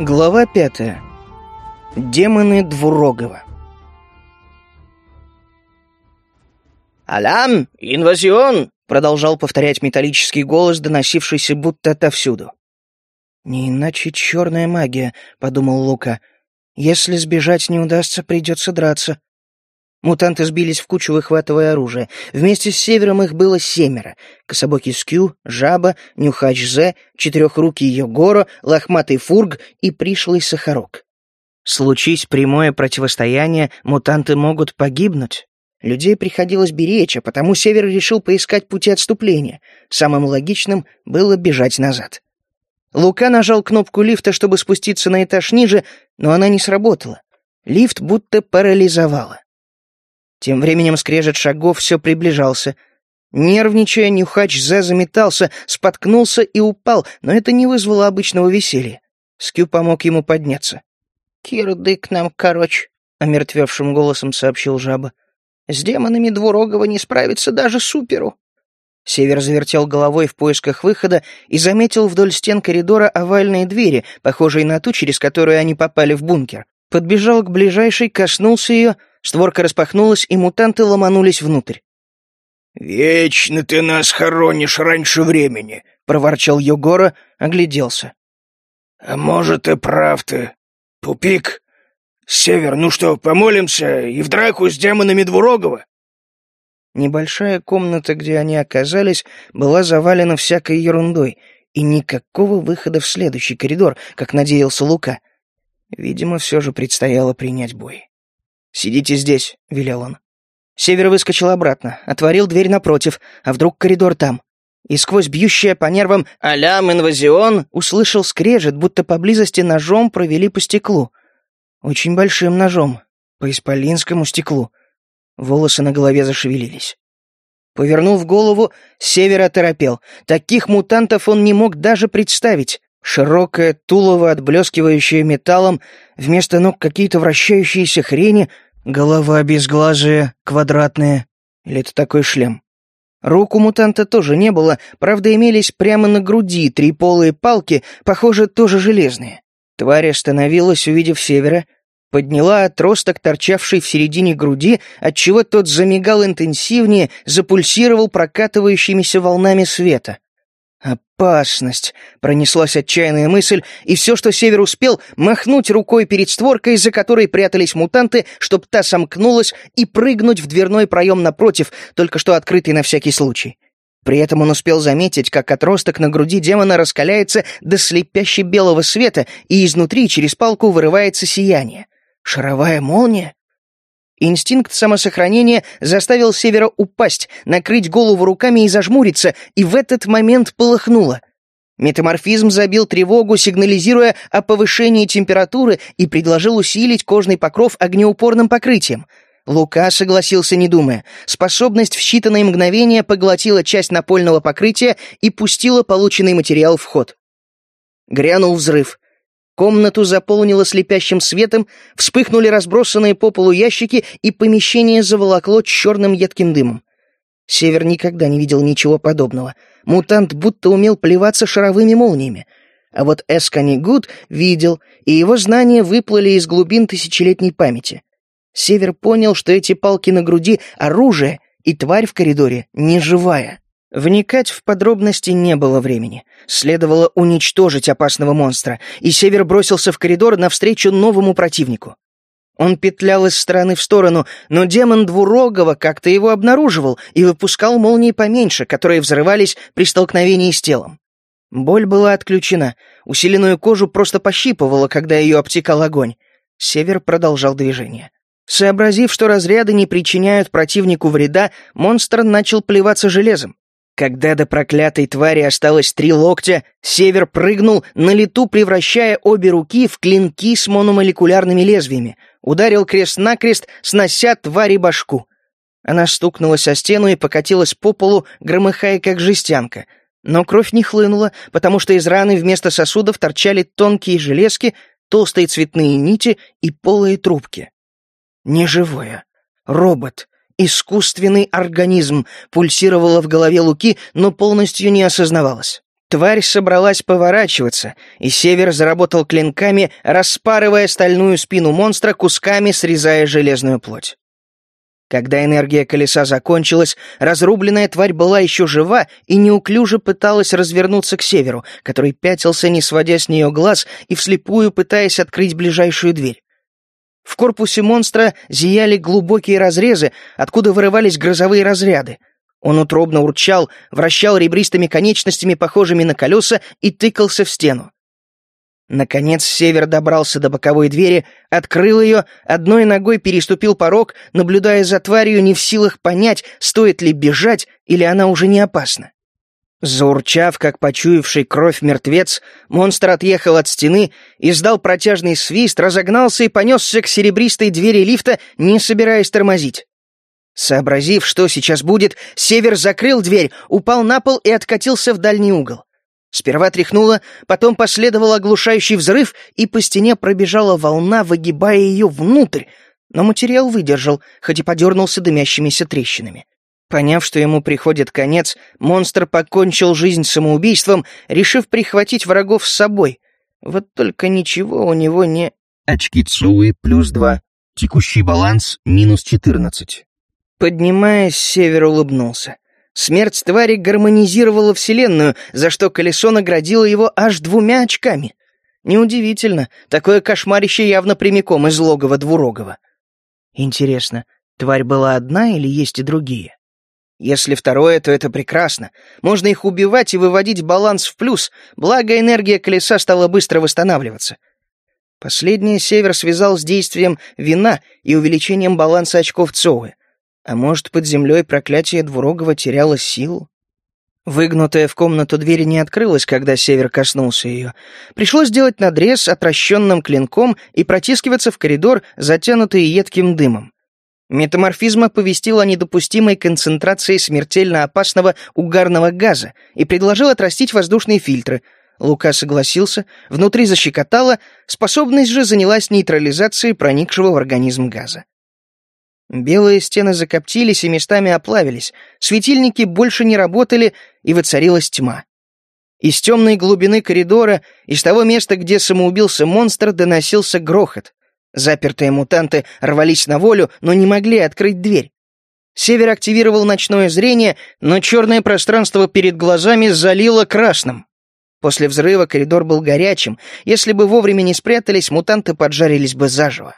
Глава пятая. Демоны Двурогова. «Алям! Инвазион!» — продолжал повторять металлический голос, доносившийся будто отовсюду. «Не иначе черная магия», — подумал Лука. «Если сбежать не удастся, придется драться». Мутанты сбились в кучу, выхватывая оружие. Вместе с Севером их было семеро. Кособокий Скю, Жаба, Нюхач Зе, Четырехрукий Йогоро, Лохматый Фург и Пришлый Сахарок. Случись прямое противостояние, мутанты могут погибнуть. Людей приходилось беречь, а потому Север решил поискать пути отступления. Самым логичным было бежать назад. Лука нажал кнопку лифта, чтобы спуститься на этаж ниже, но она не сработала. Лифт будто парализовала. Тем временем скрежет шагов все приближался. Нервничая, Нюхач Зе заметался, споткнулся и упал, но это не вызвало обычного веселья. Скю помог ему подняться. «Кирдык нам, короче», — омертвевшим голосом сообщил жаба. «С демонами Двурогова не справится даже суперу». Север завертел головой в поисках выхода и заметил вдоль стен коридора овальные двери, похожие на ту, через которую они попали в бункер. Подбежал к ближайшей, коснулся ее — Створка распахнулась, и мутанты ломанулись внутрь. «Вечно ты нас хоронишь раньше времени», — проворчал Йогора, огляделся. «А может, и прав ты. Тупик. Север, ну что, помолимся и в драку с демонами Двурогова?» Небольшая комната, где они оказались, была завалена всякой ерундой, и никакого выхода в следующий коридор, как надеялся Лука. Видимо, все же предстояло принять бой. «Сидите здесь», — велел он. Север выскочил обратно, отворил дверь напротив, а вдруг коридор там. И сквозь бьющее по нервам «Алям, инвазион!» услышал скрежет, будто поблизости ножом провели по стеклу. Очень большим ножом, по исполинскому стеклу. Волосы на голове зашевелились. Повернув голову, Север оторопел. Таких мутантов он не мог даже представить. Широкое тулово, отблескивающее металлом, вместо ног какие-то вращающиеся хрени, голова безглазая, квадратная. Или это такой шлем? Рук у мутанта тоже не было, правда, имелись прямо на груди три полые палки, похоже, тоже железные. Тварь остановилась, увидев севера, подняла отросток, торчавший в середине груди, отчего тот замигал интенсивнее, запульсировал прокатывающимися волнами света. «Опасность!» — пронеслась отчаянная мысль, и все, что Север успел, махнуть рукой перед створкой, за которой прятались мутанты, чтоб та сомкнулась, и прыгнуть в дверной проем напротив, только что открытый на всякий случай. При этом он успел заметить, как отросток на груди демона раскаляется до слепяще белого света, и изнутри через палку вырывается сияние. Шаровая молния? Инстинкт самосохранения заставил Севера упасть, накрыть голову руками и зажмуриться, и в этот момент полыхнуло. Метаморфизм забил тревогу, сигнализируя о повышении температуры и предложил усилить кожный покров огнеупорным покрытием. Лука согласился, не думая. Способность в считанные мгновения поглотила часть напольного покрытия и пустила полученный материал в ход. Грянул взрыв. Комнату заполнило слепящим светом, вспыхнули разбросанные по полу ящики, и помещение заволокло черным едким дымом. Север никогда не видел ничего подобного. Мутант будто умел плеваться шаровыми молниями. А вот Эскани Гуд видел, и его знания выплыли из глубин тысячелетней памяти. Север понял, что эти палки на груди — оружие, и тварь в коридоре не живая. Вникать в подробности не было времени. Следовало уничтожить опасного монстра, и Север бросился в коридор навстречу новому противнику. Он петлял из стороны в сторону, но демон Двурогого как-то его обнаруживал и выпускал молнии поменьше, которые взрывались при столкновении с телом. Боль была отключена, усиленную кожу просто пощипывало, когда ее обтекал огонь. Север продолжал движение. Сообразив, что разряды не причиняют противнику вреда, монстр начал плеваться железом. Когда до проклятой твари осталось три локтя, Север прыгнул, на лету превращая обе руки в клинки с мономолекулярными лезвиями, ударил крест-накрест, снося твари башку. Она стукнулась о стену и покатилась по полу, громыхая как жестянка. Но кровь не хлынула, потому что из раны вместо сосудов торчали тонкие железки, толстые цветные нити и полые трубки. Неживое. Робот. Искусственный организм пульсировало в голове Луки, но полностью не осознавалось. Тварь собралась поворачиваться, и Север заработал клинками, распарывая стальную спину монстра, кусками срезая железную плоть. Когда энергия колеса закончилась, разрубленная тварь была еще жива и неуклюже пыталась развернуться к северу, который пятился, не сводя с нее глаз и вслепую пытаясь открыть ближайшую дверь. В корпусе монстра зияли глубокие разрезы, откуда вырывались грозовые разряды — он утробно урчал, вращал ребристыми конечностями, похожими на колеса, и тыкался в стену. Наконец Север добрался до боковой двери, открыл ее, одной ногой переступил порог, наблюдая за тварью, не в силах понять, стоит ли бежать или она уже не опасна. Заурчав, как почуявший кровь мертвец, монстр отъехал от стены, издал протяжный свист, разогнался и понесся к серебристой двери лифта, не собираясь тормозить. Сообразив, что сейчас будет, Север закрыл дверь, упал на пол и откатился в дальний угол. Сперва тряхнуло, потом последовал оглушающий взрыв, и по стене пробежала волна, выгибая ее внутрь, но материал выдержал, хоть и подернулся дымящимися трещинами. Поняв, что ему приходит конец, монстр покончил жизнь самоубийством, решив прихватить врагов с собой. Вот только ничего у него не... Очки Цуи плюс два. Текущий баланс минус четырнадцать. Поднимаясь, Север улыбнулся. Смерть твари гармонизировала Вселенную, за что колесо наградило его аж двумя очками. Неудивительно, такое кошмарище явно прямиком из логова Двурогова. Интересно, тварь была одна или есть и другие? Если второе, то это прекрасно. Можно их убивать и выводить баланс в плюс, благо энергия колеса стала быстро восстанавливаться. Последнее Север связал с действием вина и увеличением баланса очков Цоуэ. А может, под землей проклятие Двурогова теряло силу? Выгнутая в комнату дверь не открылась, когда Север коснулся ее. Пришлось делать надрез отращенным клинком и протискиваться в коридор, затянутый едким дымом. Метаморфизм оповестил о недопустимой концентрации смертельно опасного угарного газа и предложил отрастить воздушные фильтры. Лука согласился, внутри защекотало, способность же занялась нейтрализацией проникшего в организм газа. Белые стены закоптились и местами оплавились, светильники больше не работали, и воцарилась тьма. Из темной глубины коридора, из того места, где самоубился монстр, доносился грохот. Запертые мутанты рвались на волю, но не могли открыть дверь. Север активировал ночное зрение, но черное пространство перед глазами залило красным. После взрыва коридор был горячим. Если бы вовремя не спрятались, мутанты поджарились бы заживо.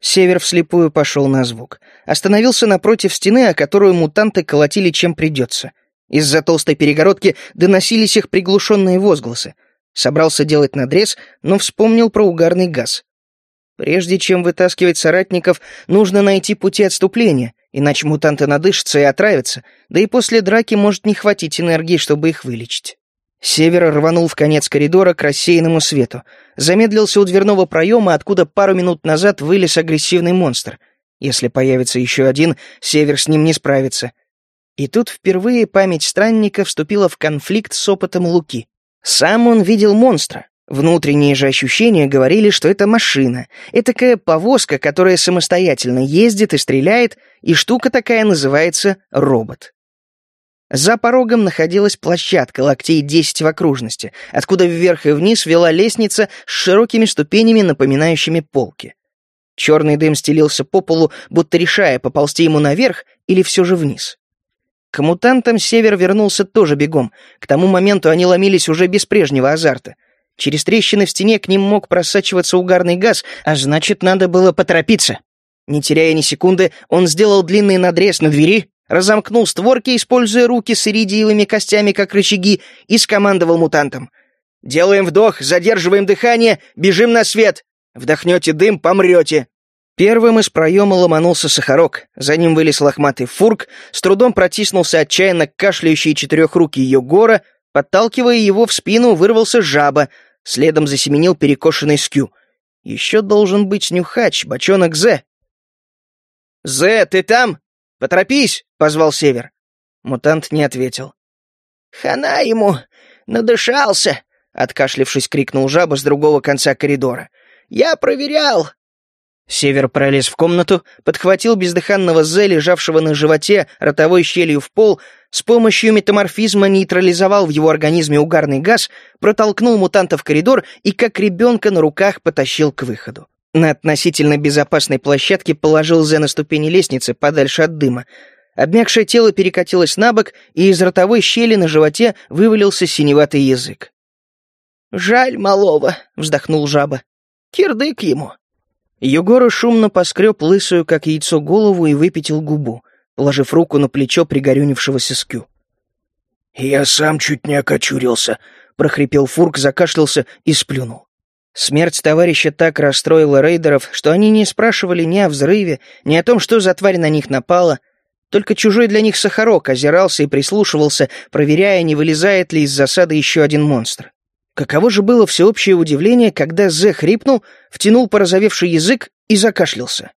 Север вслепую пошел на звук. Остановился напротив стены, о которую мутанты колотили чем придется. Из-за толстой перегородки доносились их приглушенные возгласы. Собрался делать надрез, но вспомнил про угарный газ. Прежде чем вытаскивать соратников, нужно найти пути отступления, иначе мутанты надышатся и отравятся, да и после драки может не хватить энергии, чтобы их вылечить. Север рванул в конец коридора к рассеянному свету. Замедлился у дверного проема, откуда пару минут назад вылез агрессивный монстр. Если появится еще один, Север с ним не справится. И тут впервые память странника вступила в конфликт с опытом Луки. Сам он видел монстра. Внутренние же ощущения говорили, что это машина. Этакая повозка, которая самостоятельно ездит и стреляет, и штука такая называется робот. За порогом находилась площадка локтей десять в окружности, откуда вверх и вниз вела лестница с широкими ступенями, напоминающими полки. Черный дым стелился по полу, будто решая, поползти ему наверх или все же вниз. К мутантам Север вернулся тоже бегом. К тому моменту они ломились уже без прежнего азарта. Через трещины в стене к ним мог просачиваться угарный газ, а значит, надо было поторопиться. Не теряя ни секунды, он сделал длинный надрез на двери, разомкнул створки, используя руки с иридиевыми костями как рычаги, и скомандовал мутантам. «Делаем вдох, задерживаем дыхание, бежим на свет. Вдохнете дым, помрете». Первым из проема ломанулся Сахарок, за ним вылез лохматый фурк, с трудом протиснулся отчаянно кашляющий четырехрукий Йогора, подталкивая его в спину, вырвался жаба, следом засеменил перекошенный скю. Еще должен быть нюхач, бочонок Зе. «Зе, ты там?» «Поторопись!» — позвал Север. Мутант не ответил. «Хана ему! Надышался!» — откашлившись, крикнул жаба с другого конца коридора. «Я проверял!» Север пролез в комнату, подхватил бездыханного Зе, лежавшего на животе, ротовой щелью в пол, с помощью метаморфизма нейтрализовал в его организме угарный газ, протолкнул мутанта в коридор и как ребенка на руках потащил к выходу. На относительно безопасной площадке положил Зе на ступени лестницы, подальше от дыма. Обмякшее тело перекатилось на бок, и из ротовой щели на животе вывалился синеватый язык. «Жаль малого», — вздохнул жаба. «Кирдык ему». Егора шумно поскреб лысую, как яйцо, голову и выпятил губу, положив руку на плечо пригорюнившегося скю. «Я сам чуть не окочурился», — прохрипел Фурк, закашлялся и сплюнул. Смерть товарища так расстроила рейдеров, что они не спрашивали ни о взрыве, ни о том, что за тварь на них напала. Только чужой для них Сахарок озирался и прислушивался, проверяя, не вылезает ли из засады еще один монстр. Каково же было всеобщее удивление, когда Зе хрипнул, втянул порозовевший язык и закашлялся.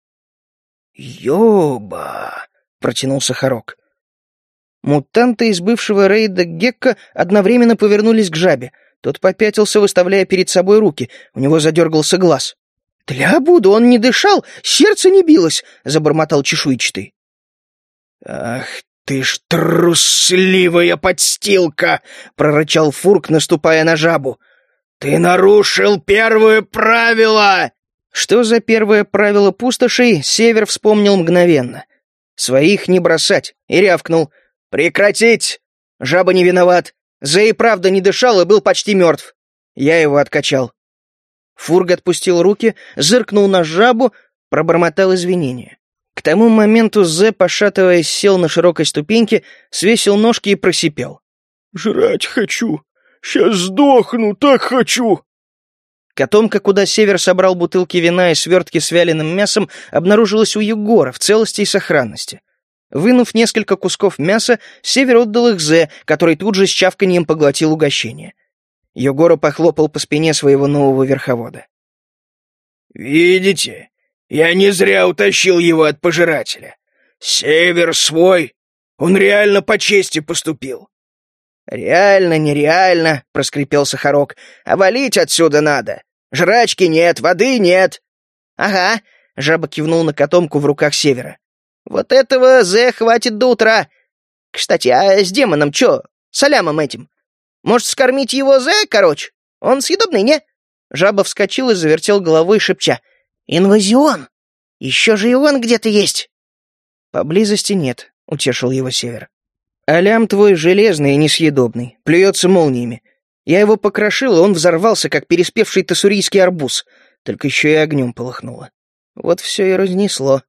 «Ёба!» — протянул Сахарок. Мутанты из бывшего рейда Гекка одновременно повернулись к жабе. Тот попятился, выставляя перед собой руки. У него задергался глаз. «Тля буду, он не дышал, сердце не билось!» — забормотал чешуйчатый. «Ах «Ты ж трусливая подстилка!» — прорычал Фурк, наступая на жабу. «Ты нарушил первое правило!» Что за первое правило пустошей, Север вспомнил мгновенно. Своих не бросать, и рявкнул. «Прекратить! Жаба не виноват. За и правда не дышал и был почти мертв. Я его откачал». Фург отпустил руки, зыркнул на жабу, пробормотал извинения. К тому моменту Зе, пошатываясь, сел на широкой ступеньке, свесил ножки и просипел. «Жрать хочу! Сейчас сдохну, так хочу!» Котомка, куда Север собрал бутылки вина и свертки с вяленым мясом, обнаружилась у Егора в целости и сохранности. Вынув несколько кусков мяса, Север отдал их Зе, который тут же с чавканьем поглотил угощение. Егора похлопал по спине своего нового верховода. «Видите? Я не зря утащил его от пожирателя. Север свой. Он реально по чести поступил. «Реально, нереально», — проскрипел Сахарок. «А валить отсюда надо. Жрачки нет, воды нет». «Ага», — жаба кивнул на котомку в руках Севера. «Вот этого Зе хватит до утра. Кстати, а с демоном чё? Салямом этим? Может, скормить его Зе, короче? Он съедобный, не?» Жаба вскочил и завертел головой, шепча. «Инвазион! Еще же и он где-то есть!» «Поблизости нет», — утешил его Север. «Алям твой железный и несъедобный, плюется молниями. Я его покрошил, и он взорвался, как переспевший тассурийский арбуз, только еще и огнем полыхнуло. Вот все и разнесло.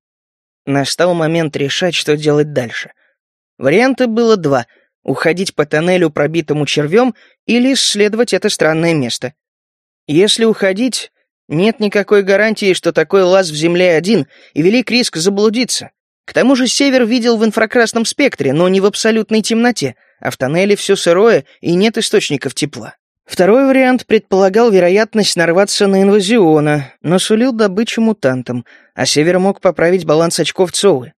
Настал момент решать, что делать дальше. Варианта было два — уходить по тоннелю, пробитому червем, или исследовать это странное место. Если уходить, нет никакой гарантии, что такой лаз в Земле один, и велик риск заблудиться. К тому же Север видел в инфракрасном спектре, но не в абсолютной темноте, а в тоннеле все сырое и нет источников тепла. Второй вариант предполагал вероятность нарваться на инвазиона, но сулил добычу мутантам, а Север мог поправить баланс очков Цоуэ.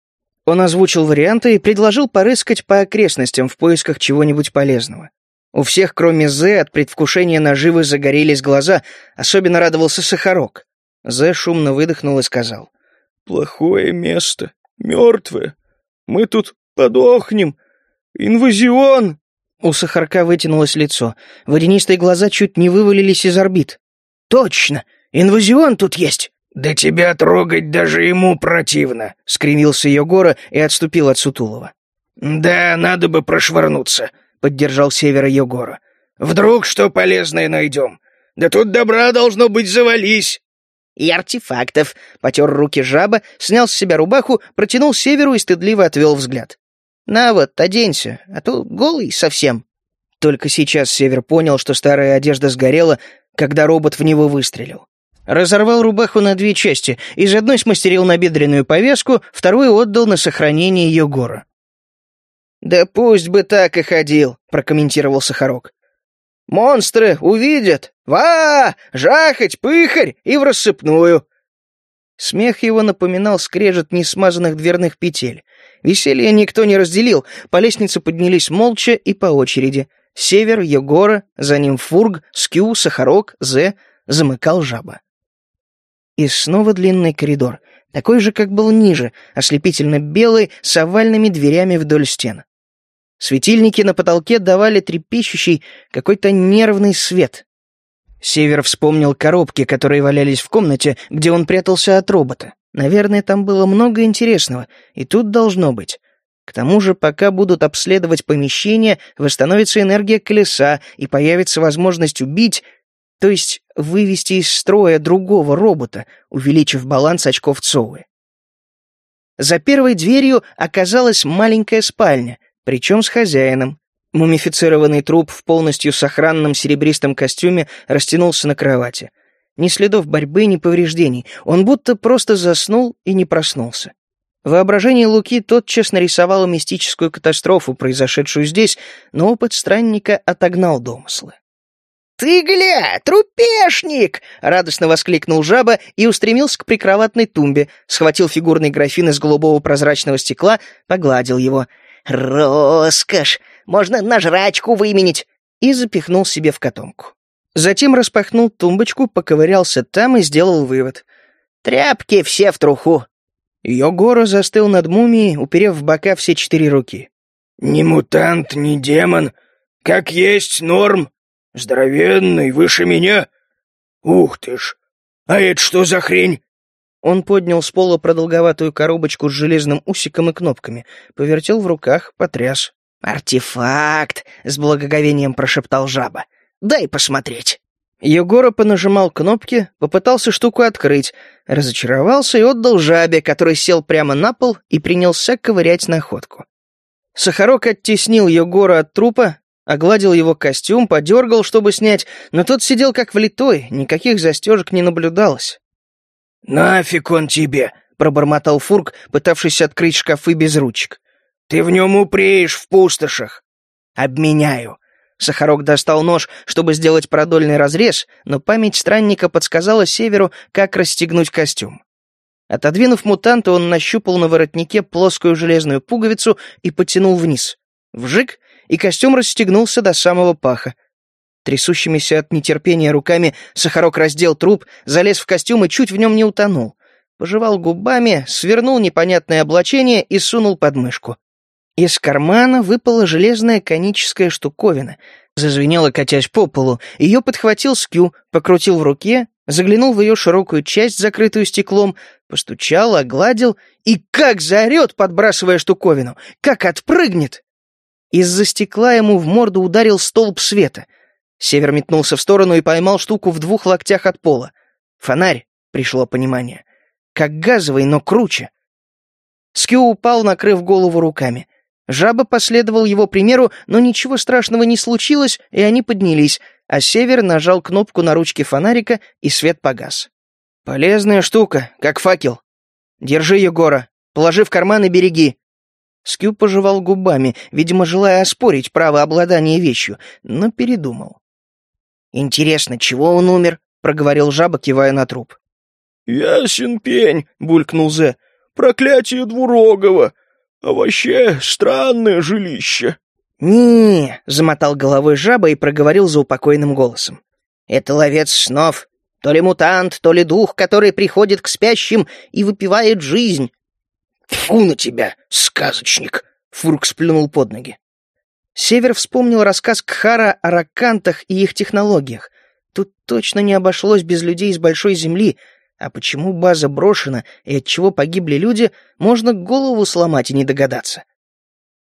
Он озвучил варианты и предложил порыскать по окрестностям в поисках чего-нибудь полезного. У всех, кроме Зе, от предвкушения наживы загорелись глаза, особенно радовался Сахарок. Зе шумно выдохнул и сказал. «Плохое место, мертвое. Мы тут подохнем. Инвазион!» У Сахарка вытянулось лицо. Водянистые глаза чуть не вывалились из орбит. «Точно! Инвазион тут есть!» «Да тебя трогать даже ему противно!» — скривился Егора и отступил от Сутулова. «Да, надо бы прошвырнуться. — поддержал Севера Егора. «Вдруг что полезное найдем? Да тут добра должно быть завались!» «И артефактов!» — потер руки жаба, снял с себя рубаху, протянул Северу и стыдливо отвел взгляд. «На вот, оденься, а то голый совсем». Только сейчас Север понял, что старая одежда сгорела, когда робот в него выстрелил. Разорвал рубаху на две части, из одной смастерил набедренную повязку, вторую отдал на сохранение Егора. «Да пусть бы так и ходил», — прокомментировал Сахарок. «Монстры увидят! Ва! Жахать, пыхарь и в рассыпную!» Смех его напоминал скрежет несмазанных дверных петель. Веселье никто не разделил, по лестнице поднялись молча и по очереди. Север, Егора, за ним Фург, Скю, Сахарок, Зе, замыкал жаба. И снова длинный коридор, такой же, как был ниже, ослепительно белый, с овальными дверями вдоль стен. Светильники на потолке давали трепещущий, какой-то нервный свет. Север вспомнил коробки, которые валялись в комнате, где он прятался от робота. Наверное, там было много интересного, и тут должно быть. К тому же, пока будут обследовать помещение, восстановится энергия колеса и появится возможность убить, то есть вывести из строя другого робота, увеличив баланс очков Цоуэ. За первой дверью оказалась маленькая спальня, причем с хозяином. Мумифицированный труп в полностью сохранном серебристом костюме растянулся на кровати. Ни следов борьбы, ни повреждений. Он будто просто заснул и не проснулся. Воображение Луки тотчас нарисовало мистическую катастрофу, произошедшую здесь, но опыт странника отогнал домыслы. «Ты гля, трупешник!» — радостно воскликнул жаба и устремился к прикроватной тумбе, схватил фигурный графин из голубого прозрачного стекла, погладил его. «Роскошь! Можно на жрачку выменить!» и запихнул себе в котомку. Затем распахнул тумбочку, поковырялся там и сделал вывод. «Тряпки все в труху!» Йогора застыл над мумией, уперев в бока все четыре руки. «Ни мутант, ни демон. Как есть норм. Здоровенный, выше меня. Ух ты ж! А это что за хрень?» Он поднял с пола продолговатую коробочку с железным усиком и кнопками, повертел в руках, потряс. «Артефакт!» — с благоговением прошептал жаба. «Дай посмотреть!» Егора понажимал кнопки, попытался штуку открыть, разочаровался и отдал жабе, который сел прямо на пол и принялся ковырять находку. Сахарок оттеснил Егора от трупа, огладил его костюм, подергал, чтобы снять, но тот сидел как влитой, никаких застежек не наблюдалось. «Нафиг он тебе!» — пробормотал Фурк, пытавшись открыть шкафы без ручек. «Ты в нем упреешь в пустошах!» «Обменяю!» Сахарок достал нож, чтобы сделать продольный разрез, но память странника подсказала Северу, как расстегнуть костюм. Отодвинув мутанта, он нащупал на воротнике плоскую железную пуговицу и потянул вниз. Вжик, и костюм расстегнулся до самого паха. Трясущимися от нетерпения руками Сахарок раздел труп, залез в костюм и чуть в нем не утонул. Пожевал губами, свернул непонятное облачение и сунул под мышку. Из кармана выпала железная коническая штуковина. Зазвенела, катясь по полу. Ее подхватил Скю, покрутил в руке, заглянул в ее широкую часть, закрытую стеклом, постучал, огладил и как заорет, подбрасывая штуковину, как отпрыгнет. Из-за стекла ему в морду ударил столб света. Север метнулся в сторону и поймал штуку в двух локтях от пола. Фонарь, пришло понимание. Как газовый, но круче. Скю упал, накрыв голову руками. Жаба последовал его примеру, но ничего страшного не случилось, и они поднялись, а Север нажал кнопку на ручке фонарика, и свет погас. «Полезная штука, как факел. Держи, Егора, положи в карман и береги». Скю пожевал губами, видимо, желая оспорить право обладания вещью, но передумал. «Интересно, чего он умер?» — проговорил жаба, кивая на труп. «Ясен пень», — булькнул Зе. «Проклятие двурогого. А вообще, странное жилище». «Не», — замотал головой жаба и проговорил за упокойным голосом. «Это ловец снов. То ли мутант, то ли дух, который приходит к спящим и выпивает жизнь». «Фу на тебя, сказочник!» — Фурк сплюнул под ноги. Север вспомнил рассказ Кхара о ракантах и их технологиях. Тут точно не обошлось без людей из Большой Земли, а почему база брошена и от чего погибли люди, можно голову сломать и не догадаться.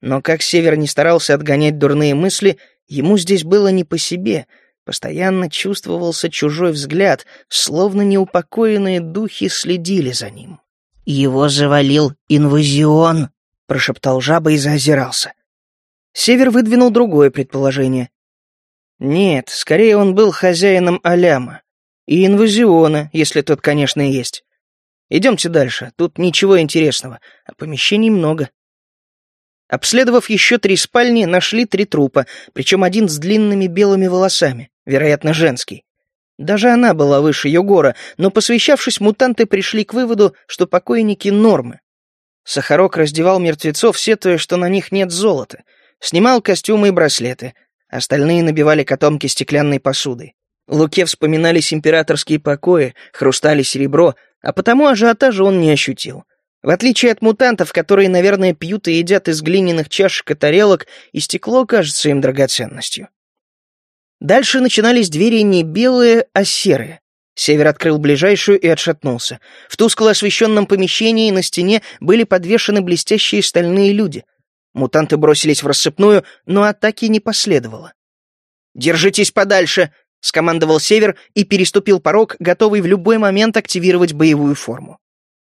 Но как Север не старался отгонять дурные мысли, ему здесь было не по себе. Постоянно чувствовался чужой взгляд, словно неупокоенные духи следили за ним. «Его завалил инвазион», — прошептал жаба и заозирался. Север выдвинул другое предположение. Нет, скорее он был хозяином Аляма. И инвазиона, если тот, конечно, и есть. Идемте дальше, тут ничего интересного, а помещений много. Обследовав еще три спальни, нашли три трупа, причем один с длинными белыми волосами, вероятно, женский. Даже она была выше Йогора, но, посвящавшись, мутанты пришли к выводу, что покойники — нормы. Сахарок раздевал мертвецов, сетуя, что на них нет золота, снимал костюмы и браслеты, остальные набивали котомки стеклянной посудой. Луке вспоминались императорские покои, хрустали серебро, а потому ажиотажа он не ощутил. В отличие от мутантов, которые, наверное, пьют и едят из глиняных чашек и тарелок, и стекло кажется им драгоценностью. Дальше начинались двери не белые, а серые. Север открыл ближайшую и отшатнулся. В тускло освещенном помещении на стене были подвешены блестящие стальные люди. Мутанты бросились в рассыпную, но атаки не последовало. «Держитесь подальше!» — скомандовал Север и переступил порог, готовый в любой момент активировать боевую форму.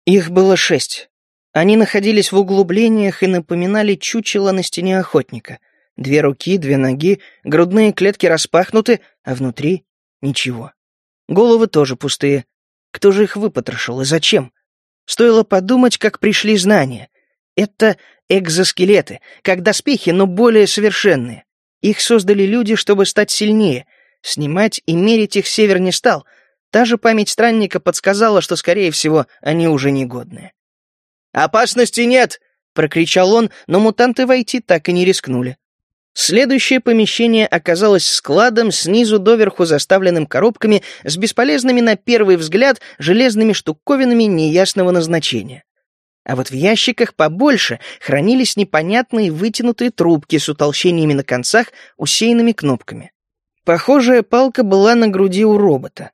Их было шесть. Они находились в углублениях и напоминали чучело на стене охотника. Две руки, две ноги, грудные клетки распахнуты, а внутри — ничего. Головы тоже пустые. Кто же их выпотрошил и зачем? Стоило подумать, как пришли знания. Это экзоскелеты, как доспехи, но более совершенные. Их создали люди, чтобы стать сильнее. Снимать и мерить их север не стал. Та же память странника подсказала, что, скорее всего, они уже негодные. «Опасности нет!» — прокричал он, но мутанты войти так и не рискнули. Следующее помещение оказалось складом, снизу доверху заставленным коробками с бесполезными на первый взгляд железными штуковинами неясного назначения. А вот в ящиках побольше хранились непонятные вытянутые трубки с утолщениями на концах, усеянными кнопками. Похожая палка была на груди у робота.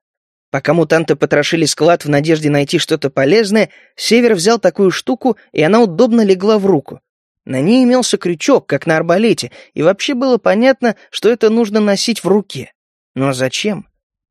Пока мутанты потрошили склад в надежде найти что-то полезное, Север взял такую штуку, и она удобно легла в руку. На ней имелся крючок, как на арбалете, и вообще было понятно, что это нужно носить в руке. Но зачем?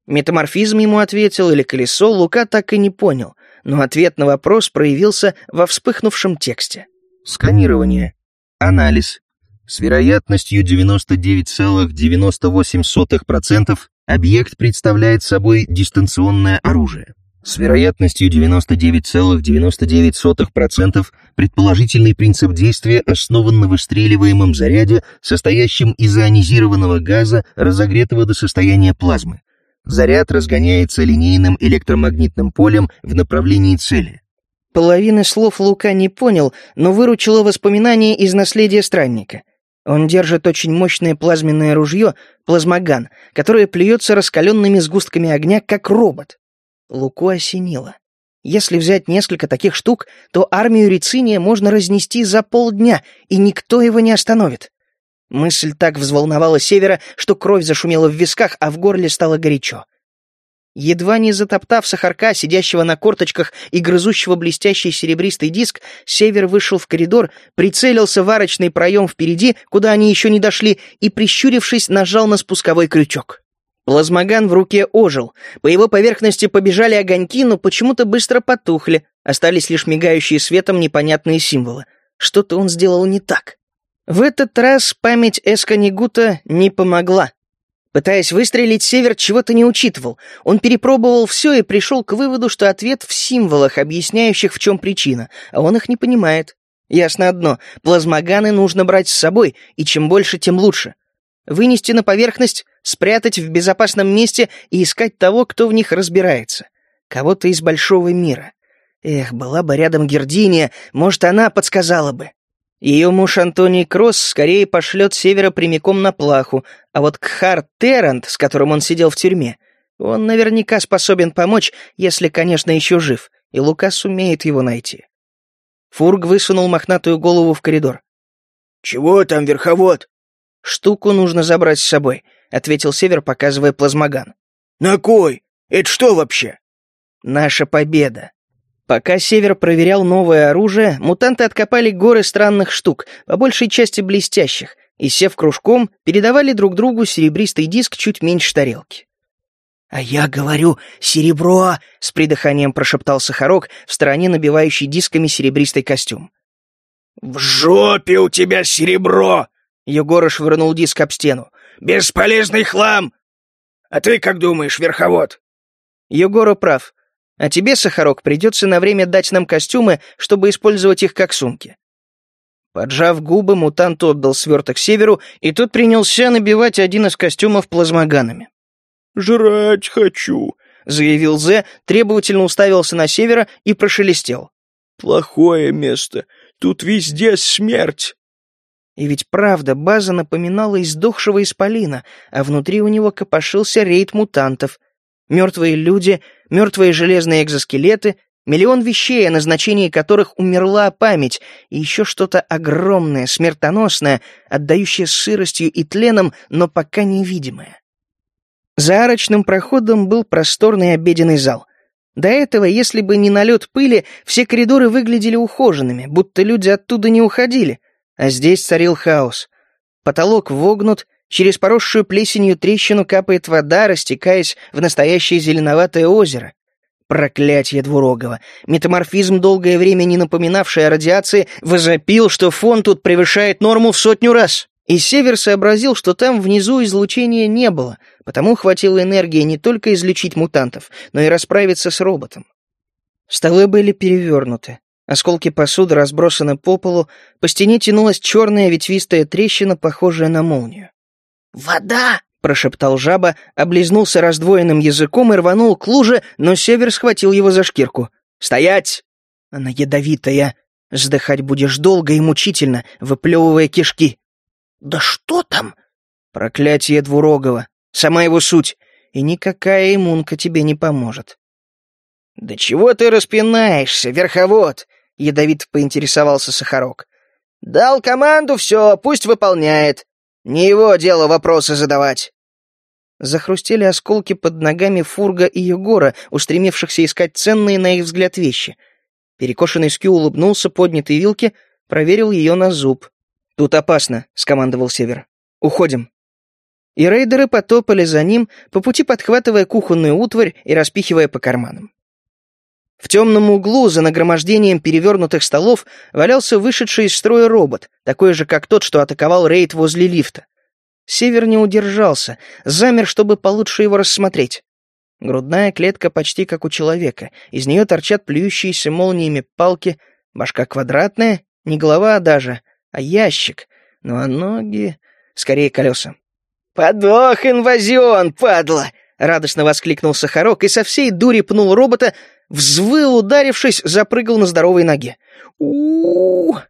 Метаморфизм ему ответил или колесо, Лука так и не понял, но ответ на вопрос проявился во вспыхнувшем тексте. Сканирование. Анализ. С вероятностью 99,98% объект представляет собой дистанционное оружие. С вероятностью 99,99% предположительный принцип действия основан на выстреливаемом заряде, состоящем из ионизированного газа, разогретого до состояния плазмы. Заряд разгоняется линейным электромагнитным полем в направлении цели. Половины слов Лука не понял, но выручило воспоминание из наследия странника. Он держит очень мощное плазменное ружье, плазмоган, которое плюется раскаленными сгустками огня, как робот. Луку осенило. Если взять несколько таких штук, то армию Рициния можно разнести за полдня, и никто его не остановит. Мысль так взволновала Севера, что кровь зашумела в висках, а в горле стало горячо. Едва не затоптав сахарка, сидящего на корточках и грызущего блестящий серебристый диск, Север вышел в коридор, прицелился в арочный проем впереди, куда они еще не дошли, и, прищурившись, нажал на спусковой крючок. Плазмоган в руке ожил. По его поверхности побежали огоньки, но почему-то быстро потухли. Остались лишь мигающие светом непонятные символы. Что-то он сделал не так. В этот раз память Эсканигута не помогла. Пытаясь выстрелить, Север чего-то не учитывал. Он перепробовал все и пришел к выводу, что ответ в символах, объясняющих, в чем причина, а он их не понимает. Ясно одно, плазмоганы нужно брать с собой, и чем больше, тем лучше. Вынести на поверхность, спрятать в безопасном месте и искать того, кто в них разбирается. Кого-то из большого мира. Эх, была бы рядом Гердиния, может, она подсказала бы. Ее муж Антоний Кросс скорее пошлет севера прямиком на плаху, а вот Кхар Террант, с которым он сидел в тюрьме, он наверняка способен помочь, если, конечно, еще жив, и Лука сумеет его найти. Фург высунул мохнатую голову в коридор. «Чего там, верховод?» «Штуку нужно забрать с собой», — ответил Север, показывая плазмоган. «На кой? Это что вообще?» «Наша победа». Пока Север проверял новое оружие, мутанты откопали горы странных штук, по большей части блестящих, и, сев кружком, передавали друг другу серебристый диск чуть меньше тарелки. «А я говорю, серебро!» — с придыханием прошептал Сахарок, в стороне набивающий дисками серебристый костюм. «В жопе у тебя серебро!» Егора швырнул диск об стену. «Бесполезный хлам! А ты как думаешь, верховод?» Егора прав. А тебе, Сахарок, придется на время дать нам костюмы, чтобы использовать их как сумки». Поджав губы, мутант отдал сверток Северу, и тот принялся набивать один из костюмов плазмоганами. «Жрать хочу», — заявил Зе, требовательно уставился на Севера и прошелестел. «Плохое место. Тут везде смерть». И ведь правда, база напоминала издохшего исполина, а внутри у него копошился рейд мутантов. Мертвые люди, мертвые железные экзоскелеты, миллион вещей, о назначении которых умерла память, и еще что-то огромное, смертоносное, отдающее сыростью и тленом, но пока невидимое. За арочным проходом был просторный обеденный зал. До этого, если бы не налет пыли, все коридоры выглядели ухоженными, будто люди оттуда не уходили — а здесь царил хаос. Потолок вогнут, через поросшую плесенью трещину капает вода, растекаясь в настоящее зеленоватое озеро. Проклятье двурогого. Метаморфизм, долгое время не напоминавший о радиации, возопил, что фон тут превышает норму в сотню раз. И Север сообразил, что там внизу излучения не было, потому хватило энергии не только излечить мутантов, но и расправиться с роботом. Столы были перевернуты. Осколки посуды разбросаны по полу, по стене тянулась черная ветвистая трещина, похожая на молнию. «Вода!» — прошептал жаба, облизнулся раздвоенным языком и рванул к луже, но Север схватил его за шкирку. «Стоять!» «Она ядовитая. Сдыхать будешь долго и мучительно, выплевывая кишки». «Да что там?» «Проклятие двурогого. Сама его суть. И никакая иммунка тебе не поможет». «Да чего ты распинаешься, верховод? Ядовит поинтересовался Сахарок. «Дал команду, все, пусть выполняет. Не его дело вопросы задавать». Захрустели осколки под ногами Фурга и Егора, устремившихся искать ценные на их взгляд вещи. Перекошенный Скю улыбнулся поднятой вилке, проверил ее на зуб. «Тут опасно», — скомандовал Север. «Уходим». И рейдеры потопали за ним, по пути подхватывая кухонную утварь и распихивая по карманам. В темном углу, за нагромождением перевернутых столов, валялся вышедший из строя робот, такой же, как тот, что атаковал рейд возле лифта. Север не удержался, замер, чтобы получше его рассмотреть. Грудная клетка почти как у человека, из нее торчат плюющиеся молниями палки, башка квадратная, не голова даже, а ящик, ну а ноги... скорее колеса. «Подох, инвазион, падла!» — радостно воскликнул Сахарок и со всей дури пнул робота, взвыл, ударившись, запрыгал на здоровой ноге. у, -у,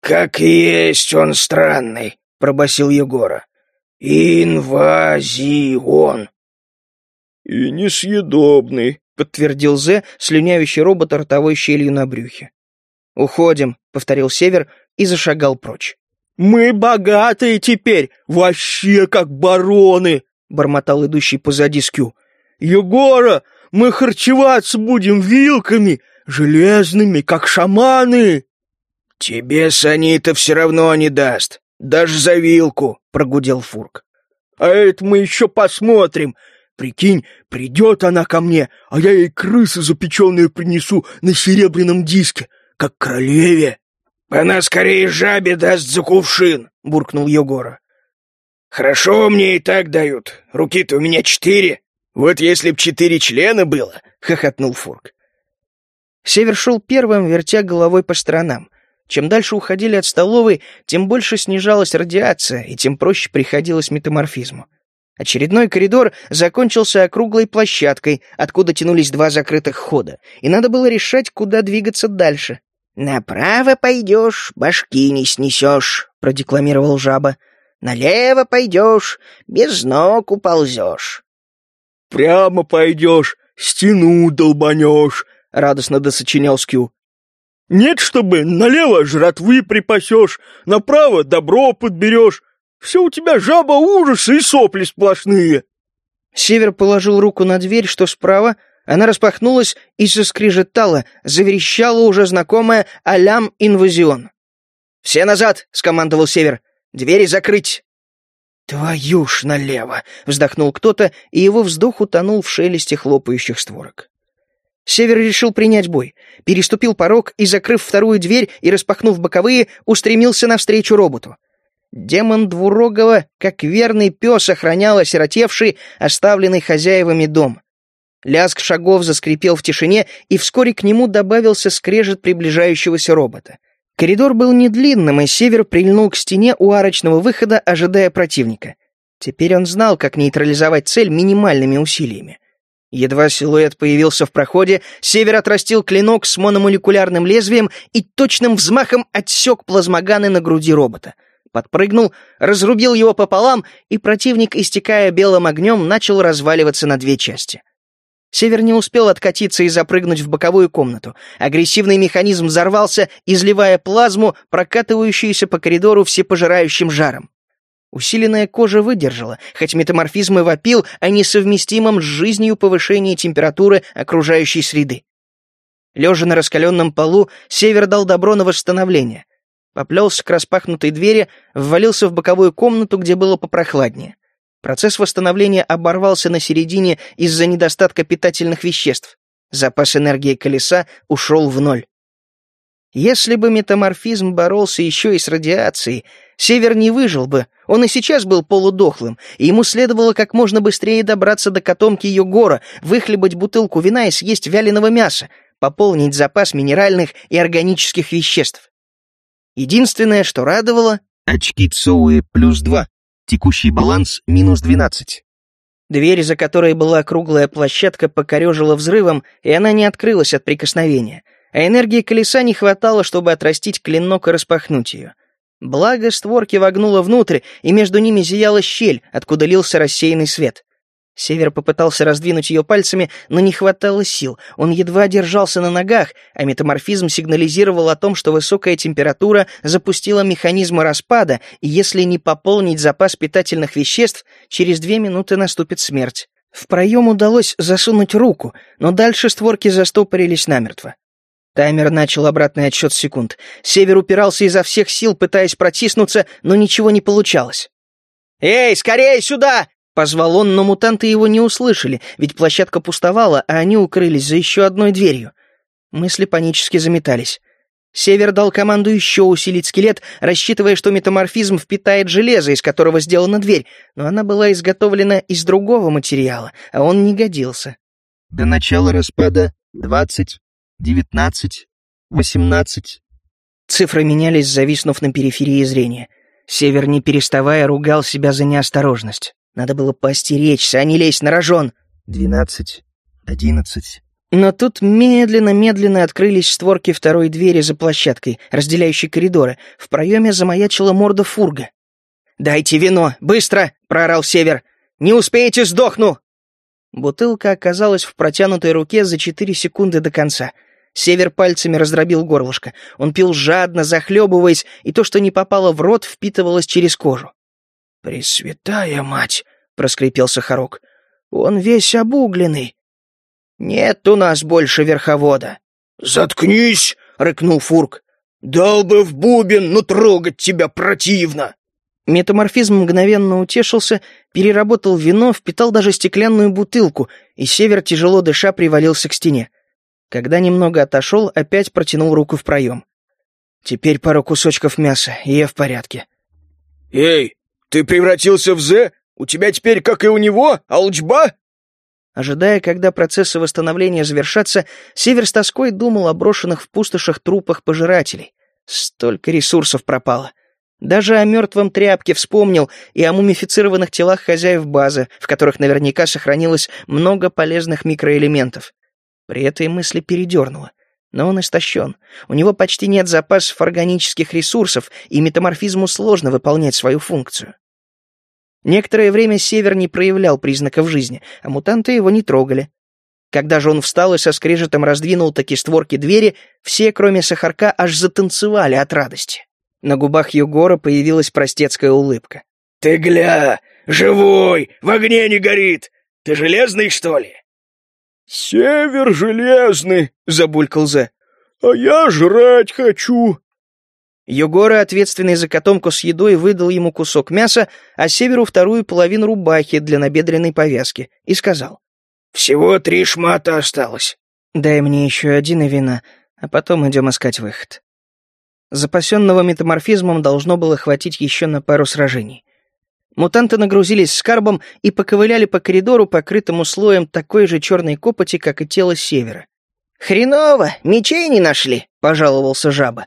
«Как есть он странный», — пробасил Егора. «Инвазион». «И несъедобный», — подтвердил Зе, слюнявящий робота ротовой щелью на брюхе. «Уходим», — повторил Север и зашагал прочь. «Мы богатые теперь, вообще как бароны», — бормотал идущий позади Скю. «Егора, мы харчеваться будем вилками, железными, как шаманы!» «Тебе Санита все равно не даст, даже за вилку», — прогудел Фурк. «А это мы еще посмотрим. Прикинь, придет она ко мне, а я ей крысы запеченные принесу на серебряном диске, как королеве». «Она скорее жабе даст за кувшин», — буркнул Егора. «Хорошо мне и так дают. Руки-то у меня четыре». «Вот если б четыре члена было!» — хохотнул Фурк. Север шел первым, вертя головой по сторонам. Чем дальше уходили от столовой, тем больше снижалась радиация, и тем проще приходилось метаморфизму. Очередной коридор закончился округлой площадкой, откуда тянулись два закрытых хода, и надо было решать, куда двигаться дальше. «Направо пойдешь, башки не снесешь», — продекламировал жаба. «Налево пойдешь, без ног уползешь». Прямо пойдешь, стену долбанешь, — радостно досочинял Скю. Нет, чтобы налево жратвы припасешь, направо добро подберешь. Все у тебя жаба ужасы и сопли сплошные. Север положил руку на дверь, что справа, она распахнулась и заскрежетала, заверещала уже знакомая «Алям инвазион». «Все назад!» — скомандовал Север. «Двери закрыть!» «Твою ж налево!» — вздохнул кто-то, и его вздох утонул в шелесте хлопающих створок. Север решил принять бой, переступил порог и, закрыв вторую дверь и распахнув боковые, устремился навстречу роботу. Демон двурогого, как верный пес, охранял осиротевший, оставленный хозяевами дом. Лязг шагов заскрипел в тишине, и вскоре к нему добавился скрежет приближающегося робота. Коридор был недлинным, и Север прильнул к стене у арочного выхода, ожидая противника. Теперь он знал, как нейтрализовать цель минимальными усилиями. Едва силуэт появился в проходе, Север отрастил клинок с мономолекулярным лезвием и точным взмахом отсек плазмоганы на груди робота. Подпрыгнул, разрубил его пополам, и противник, истекая белым огнем, начал разваливаться на две части. Север не успел откатиться и запрыгнуть в боковую комнату. Агрессивный механизм взорвался, изливая плазму, прокатывающуюся по коридору всепожирающим жаром. Усиленная кожа выдержала, хоть метаморфизм и вопил о несовместимом с жизнью повышении температуры окружающей среды. Лежа на раскаленном полу, Север дал добро на восстановление. Поплелся к распахнутой двери, ввалился в боковую комнату, где было попрохладнее. Процесс восстановления оборвался на середине из-за недостатка питательных веществ. Запас энергии колеса ушел в ноль. Если бы метаморфизм боролся еще и с радиацией, Север не выжил бы, он и сейчас был полудохлым, и ему следовало как можно быстрее добраться до котомки Йогора, выхлебать бутылку вина и съесть вяленого мяса, пополнить запас минеральных и органических веществ. Единственное, что радовало... Очки Цоуэ плюс два. Текущий баланс минус двенадцать. Дверь, за которой была круглая площадка, покорежила взрывом, и она не открылась от прикосновения — а энергии колеса не хватало, чтобы отрастить клинок и распахнуть ее. Благо, створки вогнуло внутрь, и между ними зияла щель, откуда лился рассеянный свет. Север попытался раздвинуть ее пальцами, но не хватало сил. Он едва держался на ногах, а метаморфизм сигнализировал о том, что высокая температура запустила механизмы распада, и если не пополнить запас питательных веществ, через две минуты наступит смерть. В проем удалось засунуть руку, но дальше створки застопорились намертво. Таймер начал обратный отсчет секунд. Север упирался изо всех сил, пытаясь протиснуться, но ничего не получалось. «Эй, скорее сюда!» — позвал он, но мутанты его не услышали, ведь площадка пустовала, а они укрылись за еще одной дверью. Мысли панически заметались. Север дал команду еще усилить скелет, рассчитывая, что метаморфизм впитает железо, из которого сделана дверь, но она была изготовлена из другого материала, а он не годился. До начала распада двадцать девятнадцать, восемнадцать. Цифры менялись, зависнув на периферии зрения. Север, не переставая, ругал себя за неосторожность. Надо было постеречься, а не лезть на рожон. Двенадцать, одиннадцать. Но тут медленно-медленно открылись створки второй двери за площадкой, разделяющей коридоры. В проеме замаячила морда фурга. «Дайте вино! Быстро!» — проорал Север. «Не успеете, сдохну!» Бутылка оказалась в протянутой руке за четыре секунды до конца — Север пальцами раздробил горлышко. Он пил жадно, захлебываясь, и то, что не попало в рот, впитывалось через кожу. «Пресвятая мать!» — проскрипел Сахарок. «Он весь обугленный». «Нет у нас больше верховода». «Заткнись!» — рыкнул Фурк. «Дал бы в бубен, но трогать тебя противно!» Метаморфизм мгновенно утешился, переработал вино, впитал даже стеклянную бутылку, и Север, тяжело дыша, привалился к стене. Когда немного отошел, опять протянул руку в проем. Теперь пару кусочков мяса, и я в порядке. «Эй, ты превратился в Зе? У тебя теперь, как и у него, алчба?» Ожидая, когда процессы восстановления завершатся, Север с тоской думал о брошенных в пустошах трупах пожирателей. Столько ресурсов пропало. Даже о мертвом тряпке вспомнил и о мумифицированных телах хозяев базы, в которых наверняка сохранилось много полезных микроэлементов. При этой мысли передернуло. Но он истощен. У него почти нет запасов органических ресурсов, и метаморфизму сложно выполнять свою функцию. Некоторое время Север не проявлял признаков жизни, а мутанты его не трогали. Когда же он встал и со скрежетом раздвинул таки створки двери, все, кроме Сахарка, аж затанцевали от радости. На губах Югора появилась простецкая улыбка. «Ты гля! Живой! В огне не горит! Ты железный, что ли?» «Север железный!» — забулькал Зе. «А я жрать хочу!» Югора, ответственный за котомку с едой, выдал ему кусок мяса, а Северу вторую половину рубахи для набедренной повязки, и сказал. «Всего три шмата осталось». «Дай мне еще один и вина, а потом идем искать выход». Запасенного метаморфизмом должно было хватить еще на пару сражений. Мутанты нагрузились скарбом и поковыляли по коридору, покрытому слоем такой же черной копоти, как и тело севера. «Хреново, мечей не нашли», — пожаловался жаба.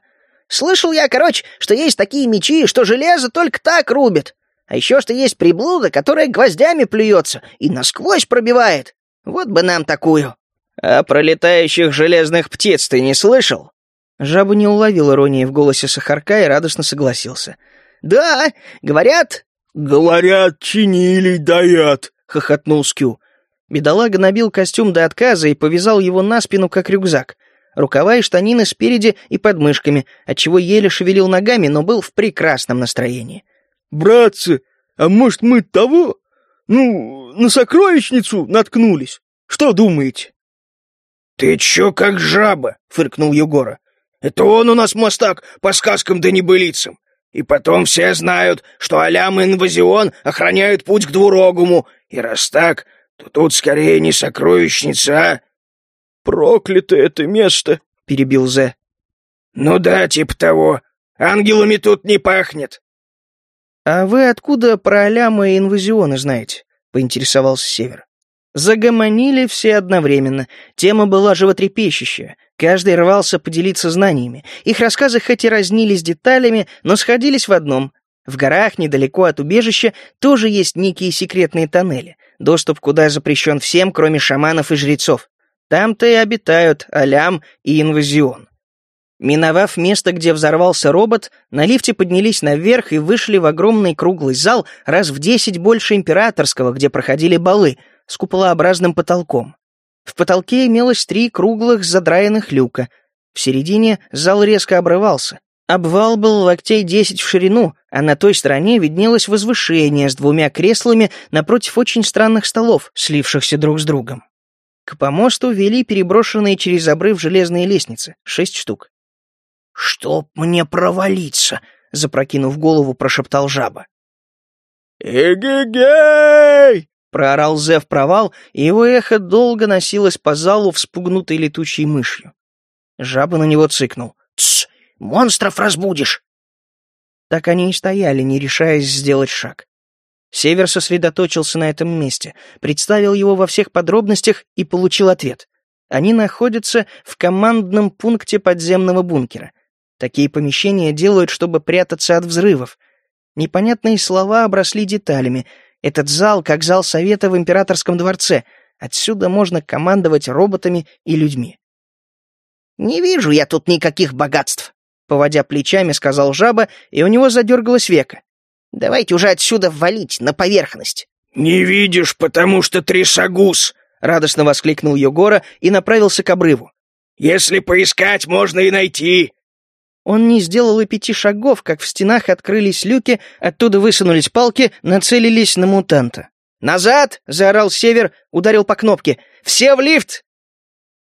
«Слышал я, короче, что есть такие мечи, что железо только так рубит. А еще что есть приблуда, которая гвоздями плюется и насквозь пробивает. Вот бы нам такую!» «А про летающих железных птиц ты не слышал?» Жаба не уловил иронии в голосе Сахарка и радостно согласился. «Да, говорят...» «Говорят, чинили, даят», — хохотнул Скю. Бедолага набил костюм до отказа и повязал его на спину, как рюкзак. Рукава и штанины спереди и под мышками, отчего еле шевелил ногами, но был в прекрасном настроении. «Братцы, а может мы того? Ну, на сокровищницу наткнулись? Что думаете?» «Ты чё как жаба?» — фыркнул Егора. «Это он у нас мостак по сказкам да небылицам. И потом все знают, что Алям и Инвазион охраняют путь к двурогому, и раз так, то тут скорее не сокровищница, а...» «Проклятое это место!» — перебил Зе. «Ну да, типа того. Ангелами тут не пахнет». «А вы откуда про Аляма и Инвазионы знаете?» — поинтересовался Север. Загомонили все одновременно. Тема была животрепещущая. Каждый рвался поделиться знаниями. Их рассказы хоть и разнились деталями, но сходились в одном. В горах, недалеко от убежища, тоже есть некие секретные тоннели, доступ куда запрещен всем, кроме шаманов и жрецов. Там-то и обитают Алям и Инвазион. Миновав место, где взорвался робот, на лифте поднялись наверх и вышли в огромный круглый зал раз в десять больше императорского, где проходили балы, с куполообразным потолком. В потолке имелось три круглых задраенных люка. В середине зал резко обрывался. Обвал был локтей десять в ширину, а на той стороне виднелось возвышение с двумя креслами напротив очень странных столов, слившихся друг с другом. К помосту вели переброшенные через обрыв железные лестницы, шесть штук. «Чтоб мне провалиться!» — запрокинув голову, прошептал жаба. «Эгегей!» — проорал Зе в провал, и его эхо долго носилось по залу, вспугнутой летучей мышью. Жаба на него цыкнул. «Тсс! Монстров разбудишь!» Так они и стояли, не решаясь сделать шаг. Север сосредоточился на этом месте, представил его во всех подробностях и получил ответ. Они находятся в командном пункте подземного бункера. Такие помещения делают, чтобы прятаться от взрывов. Непонятные слова обросли деталями. Этот зал как зал совета в императорском дворце. Отсюда можно командовать роботами и людьми. «Не вижу я тут никаких богатств», — поводя плечами, сказал жаба, и у него задергалось века. Давайте уже отсюда валить на поверхность. Не видишь, потому что трясогуз, радостно воскликнул Егора и направился к обрыву. Если поискать, можно и найти. Он не сделал и пяти шагов, как в стенах открылись люки, оттуда высунулись палки, нацелились на мутанта. «Назад!» — заорал Север, ударил по кнопке. «Все в лифт!»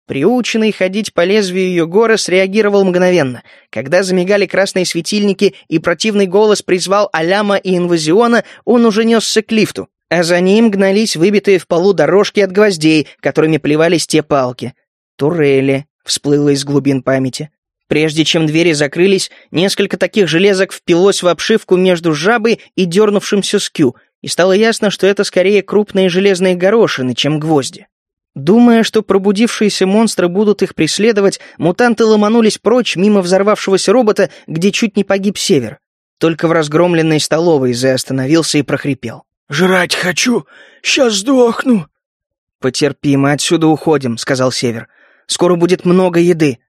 Приученный ходить по лезвию Егора среагировал мгновенно. Когда замигали красные светильники и противный голос призвал Аляма и Инвазиона, он уже несся к лифту, а за ним гнались выбитые в полу дорожки от гвоздей, которыми плевались те палки. «Турели», — всплыло из глубин памяти. Прежде чем двери закрылись, несколько таких железок впилось в обшивку между жабой и дернувшимся скю, и стало ясно, что это скорее крупные железные горошины, чем гвозди. Думая, что пробудившиеся монстры будут их преследовать, мутанты ломанулись прочь мимо взорвавшегося робота, где чуть не погиб Север. Только в разгромленной столовой Зе остановился и прохрипел. «Жрать хочу! Сейчас сдохну!» «Потерпи, мы отсюда уходим», — сказал Север. «Скоро будет много еды».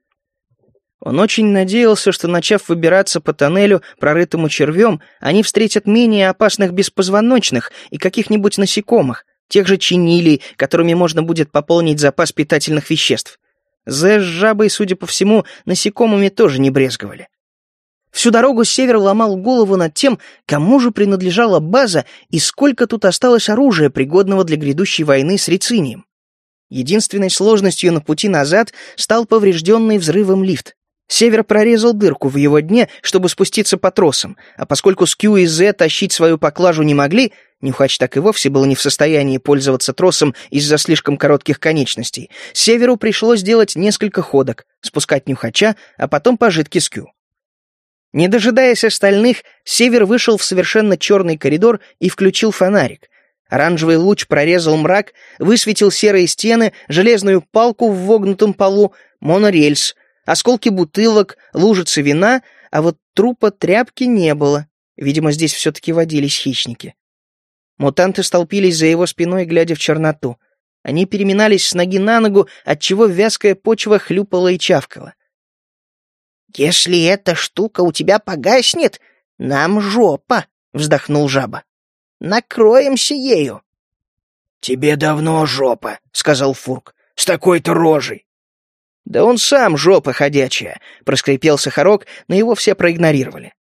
Он очень надеялся, что, начав выбираться по тоннелю, прорытому червем, они встретят менее опасных беспозвоночных и каких-нибудь насекомых, тех же чинилей, которыми можно будет пополнить запас питательных веществ. Зе с жабой, судя по всему, насекомыми тоже не брезговали. Всю дорогу Север ломал голову над тем, кому же принадлежала база и сколько тут осталось оружия, пригодного для грядущей войны с Рицинием. Единственной сложностью на пути назад стал поврежденный взрывом лифт. Север прорезал дырку в его дне, чтобы спуститься по тросам, а поскольку Скью и Зе тащить свою поклажу не могли, Нюхач так и вовсе был не в состоянии пользоваться тросом из-за слишком коротких конечностей, Северу пришлось делать несколько ходок, спускать Нюхача, а потом пожитки Скью. Не дожидаясь остальных, Север вышел в совершенно черный коридор и включил фонарик. Оранжевый луч прорезал мрак, высветил серые стены, железную палку в вогнутом полу, монорельс, Осколки бутылок, лужицы вина, а вот трупа тряпки не было. Видимо, здесь все-таки водились хищники. Мутанты столпились за его спиной, глядя в черноту. Они переминались с ноги на ногу, отчего вязкая почва хлюпала и чавкала. «Если эта штука у тебя погаснет, нам жопа!» — вздохнул жаба. «Накроемся ею!» «Тебе давно жопа», — сказал Фурк, — «с такой-то рожей». «Да он сам жопа ходячая», — проскрипел Сахарок, но его все проигнорировали.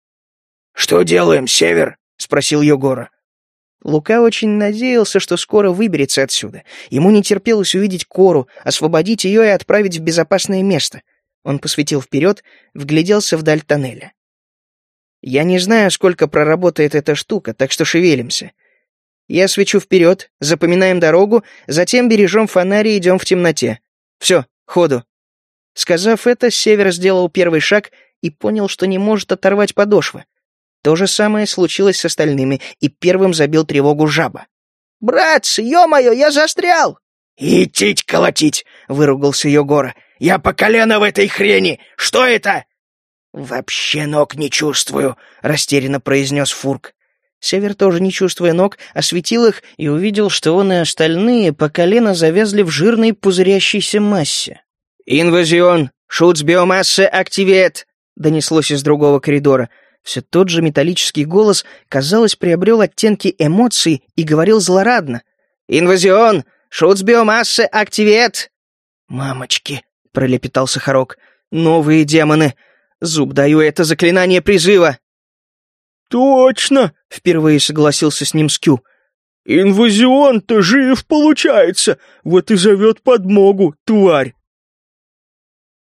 «Что делаем, Север?» — спросил Егора. Лука очень надеялся, что скоро выберется отсюда. Ему не терпелось увидеть Кору, освободить ее и отправить в безопасное место. Он посветил вперед, вгляделся вдаль тоннеля. «Я не знаю, сколько проработает эта штука, так что шевелимся. Я свечу вперед, запоминаем дорогу, затем бережем фонарь и идем в темноте. Все, ходу». Сказав это, Север сделал первый шаг и понял, что не может оторвать подошвы. То же самое случилось с остальными, и первым забил тревогу жаба. «Братцы, ё-моё, я застрял!» «Идтить колотить!» — выругался Егора. «Я по колено в этой хрени! Что это?» «Вообще ног не чувствую», — растерянно произнес Фурк. Север тоже не чувствуя ног, осветил их и увидел, что он и остальные по колено завязли в жирной пузырящейся массе. «Инвазион! Шут биомассы активет!» — донеслось из другого коридора. Все тот же металлический голос, казалось, приобрел оттенки эмоций и говорил злорадно. «Инвазион! Шут биомассы активет!» «Мамочки!» — пролепетал Сахарок. «Новые демоны! Зуб даю это заклинание призыва!» «Точно!» — впервые согласился с ним Скю. «Инвазион-то жив получается, вот и зовет подмогу, тварь!»